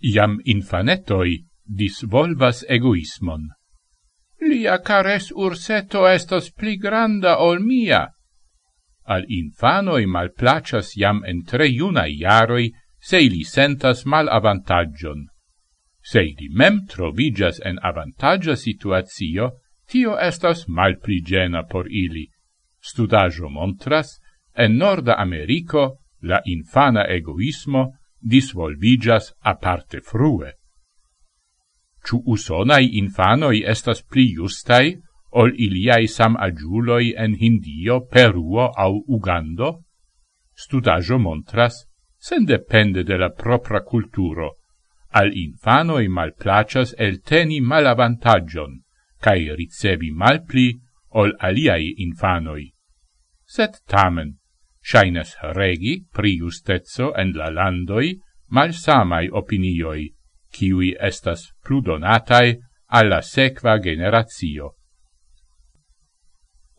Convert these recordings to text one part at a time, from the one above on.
Iam infanetoi disvolvas egoismon. Lia cares urseto estos pli granda ol mia. Al infanoi malplacas iam en tre junai iaroi se ili sentas mal avantagion. Se ili mem trovigas en avantagia situatio, tio estas malpli gena por ili. Studajo montras, en Norda Americo la infana egoismo disvolvigas aparte frue. Ciu usonai infanoi estas pli justai ol iliai sam agiuloi en Hindio, Peruo au Ugando? Studajo montras, sen depende de la propra culturo, al infanoi malplacas el teni malavantagion, cae ricevi malpli ol aliai infanoi. Set tamen, shainas regi pri justezzo en la landoi malsamai opinioi, kiwi estas pludonatai alla sequa generatio.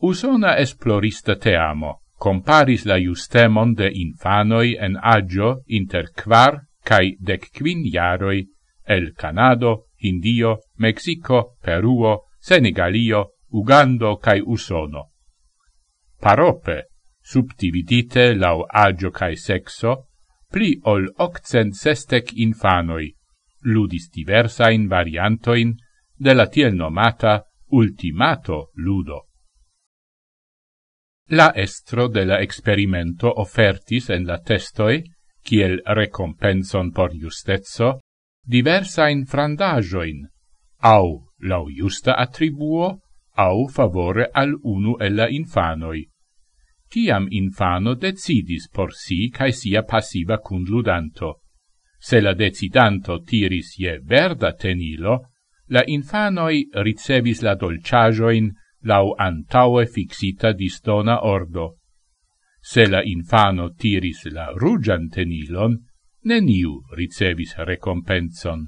Usona esplorista teamo comparis la justemon de infanoi en agio inter quar cae dec quin jaroi el Canado, Indio, Mexico, Peruo, Senegalio, Ugando cae Usono. Parope subdividite lau agio cae sexo, pli ol occent sestec infanoi, ludis diversain variantoin de la tiel nomata ultimato ludo. La estro de la experimento offertis en la testoi, kiel recompenson por justezzo, diversain frandajoin, au lau justa attribuo, au favore al unu e la infanoi. Tiam infano decidis por si cae sia passiva cunludanto. Se la decidanto tiris je verda tenilo, la infanoi ricevis la dolciajoin lau antaue fixita distona ordo. Se la infano tiris la rugian tenilon, neniu ricevis recompenson.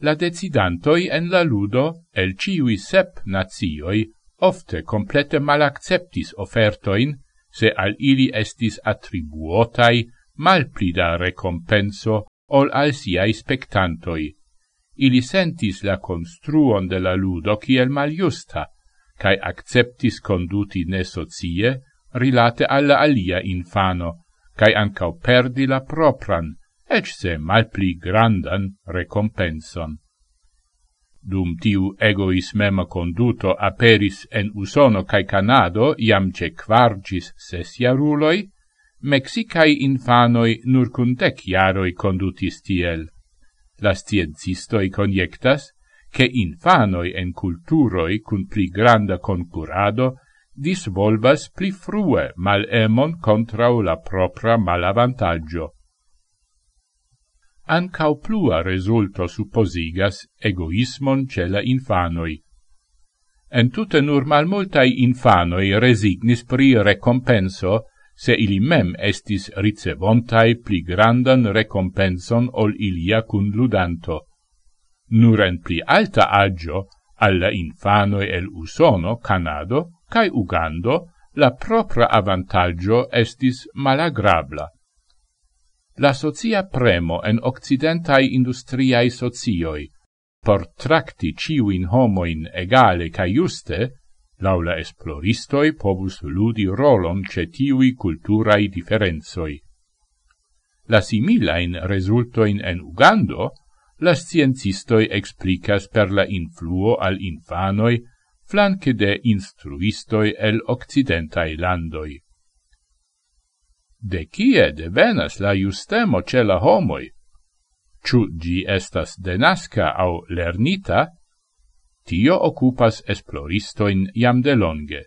La decidantoi en la ludo el ciui sep nazioi ofte complete malacceptis offertoin, se al ili estis attribuotai malpli da recompenso ol al siai spectantoi. Ili sentis la construon de la ludo kiel maliusta, cae acceptis conduti ne socie rilate alla alia infano, cae ancau perdi la propran, ec se malpli grandan recompenson dum tiu egoismema conduto aperis en Usono cae Canado iam ce quargis sesiaruloi, Mexicai Mexicae infanoi nur cun dec iaroi condutis tiel. La sciencistoi conjectas, che infanoi en culturoi cun pli granda concurado disvolvas pli frue mal emon contra la propra malavantaggio ancau plua resulto supposigas egoismon cela infanoi. En tutte nur malmultai infanoi resignis pri recompenso, se ili mem estis ricevontai pli grandan recompenson ol ilia cunludanto. Nur en pli alta agio, alla infanoi el Usono, Canado, cae Ugando, la propra avantaggio estis malagrabla la socia premo en occidentai industriae socioi por tracti ciuin homoin egale ca juste, laula esploristoi povus ludi rolon ce tiui culturai differenzoi. La similain resultoin en Ugando, la sciencistoi explicas per la influo al infanoi flanque de instruistoi el occidentai landoi de kie devenas la justemo ce la homoi? Ciu gi estas denasca au lernita? Tio occupas esploristoin jam delonge.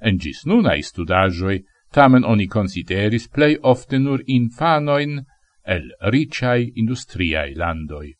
En gis nunai studajoi, tamen oni consideris plei ofte nur infanoin el ricai industriai landoi.